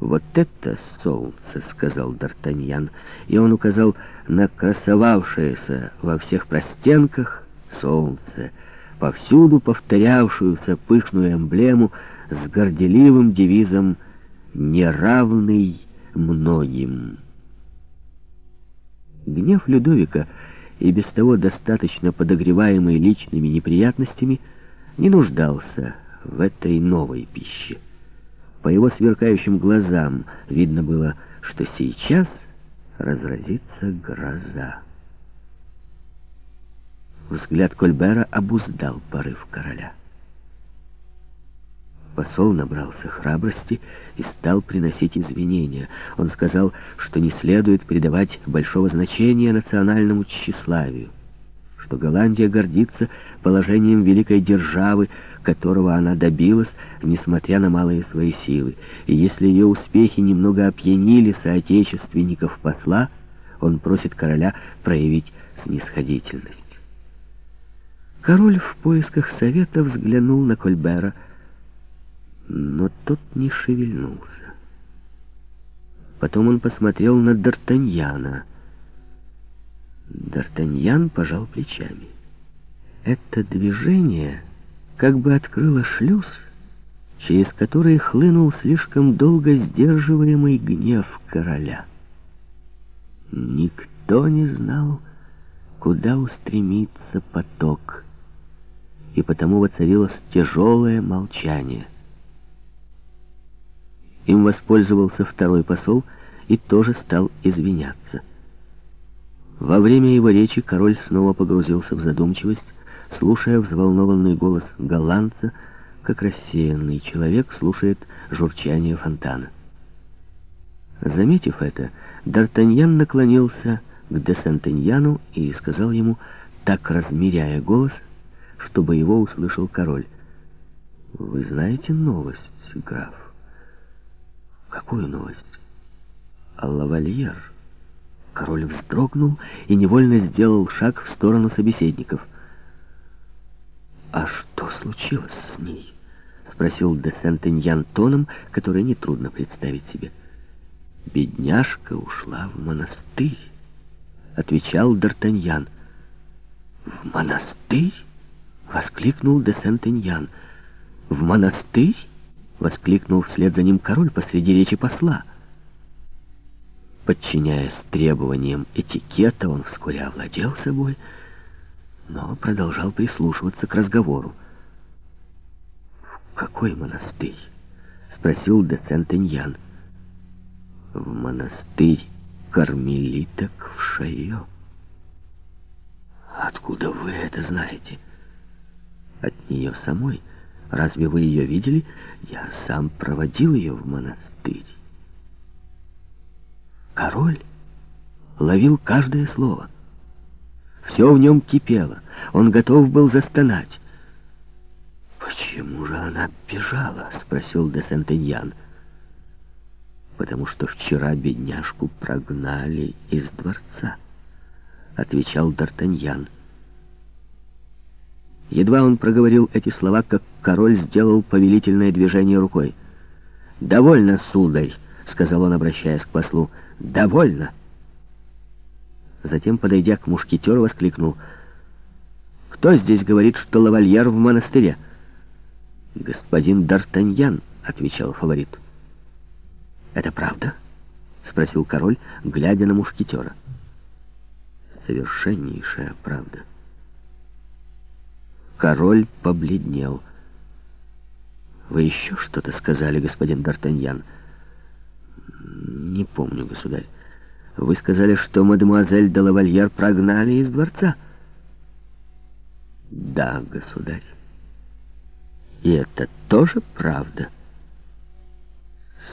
«Вот это солнце!» — сказал Д'Артаньян, и он указал на красовавшееся во всех простенках солнце, повсюду повторявшуюся пышную эмблему с горделивым девизом «Неравный многим». Гнев Людовика, и без того достаточно подогреваемый личными неприятностями, не нуждался в этой новой пище. По его сверкающим глазам видно было, что сейчас разразится гроза. Взгляд Кольбера обуздал порыв короля. Посол набрался храбрости и стал приносить извинения. Он сказал, что не следует придавать большого значения национальному тщеславию что Голландия гордится положением великой державы, которого она добилась, несмотря на малые свои силы. И если ее успехи немного опьянили соотечественников посла, он просит короля проявить снисходительность. Король в поисках совета взглянул на Кольбера, но тот не шевельнулся. Потом он посмотрел на Д'Артаньяна — Д'Артаньян пожал плечами. Это движение как бы открыло шлюз, через который хлынул слишком долго сдерживаемый гнев короля. Никто не знал, куда устремится поток, и потому воцарилось тяжелое молчание. Им воспользовался второй посол и тоже стал извиняться. Во время его речи король снова погрузился в задумчивость, слушая взволнованный голос голландца, как рассеянный человек слушает журчание фонтана. Заметив это, Д'Артаньян наклонился к де Сентеньяну и сказал ему, так размеряя голос, чтобы его услышал король. «Вы знаете новость, граф?» «Какую новость?» «А лавальер». Король вздрогнул и невольно сделал шаг в сторону собеседников. «А что случилось с ней?» — спросил де Сентеньян тоном, который нетрудно представить себе. «Бедняжка ушла в монастырь», — отвечал Д'Артаньян. «В монастырь?» — воскликнул де Сентеньян. «В монастырь?» — воскликнул вслед за ним король посреди речи посла. Подчиняясь требованиям этикета, он вскоре овладел собой, но продолжал прислушиваться к разговору. «В какой монастырь?» — спросил де Сентеньян. «В монастырь кармелиток в Шайо». «Откуда вы это знаете?» «От нее самой. Разве вы ее видели? Я сам проводил ее в монастырь». Король ловил каждое слово. Все в нем кипело. Он готов был застонать. «Почему же она бежала?» — спросил де Сентеньян. «Потому что вчера бедняжку прогнали из дворца», — отвечал Д'Артаньян. Едва он проговорил эти слова, как король сделал повелительное движение рукой. «Довольно, сударь!» — сказал он, обращаясь к послу. «Довольно!» Затем, подойдя к мушкетеру, воскликнул. «Кто здесь говорит, что лавальер в монастыре?» «Господин Д'Артаньян», — отвечал фаворит. «Это правда?» — спросил король, глядя на мушкетера. «Совершеннейшая правда». Король побледнел. «Вы еще что-то сказали, господин Д'Артаньян?» «Не помню, государь. Вы сказали, что мадемуазель де лавальер прогнали из дворца?» «Да, государь. И это тоже правда?»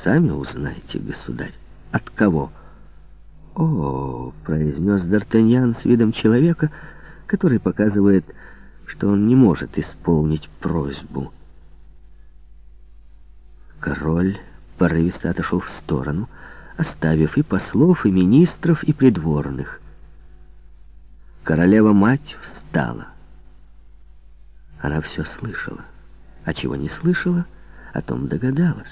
«Сами узнаете, государь. От кого?» «О, — произнес Д'Артаньян с видом человека, который показывает, что он не может исполнить просьбу. Король порывисто отошел в сторону, оставив и послов, и министров, и придворных. Королева-мать встала. Она все слышала, а чего не слышала, о том догадалась.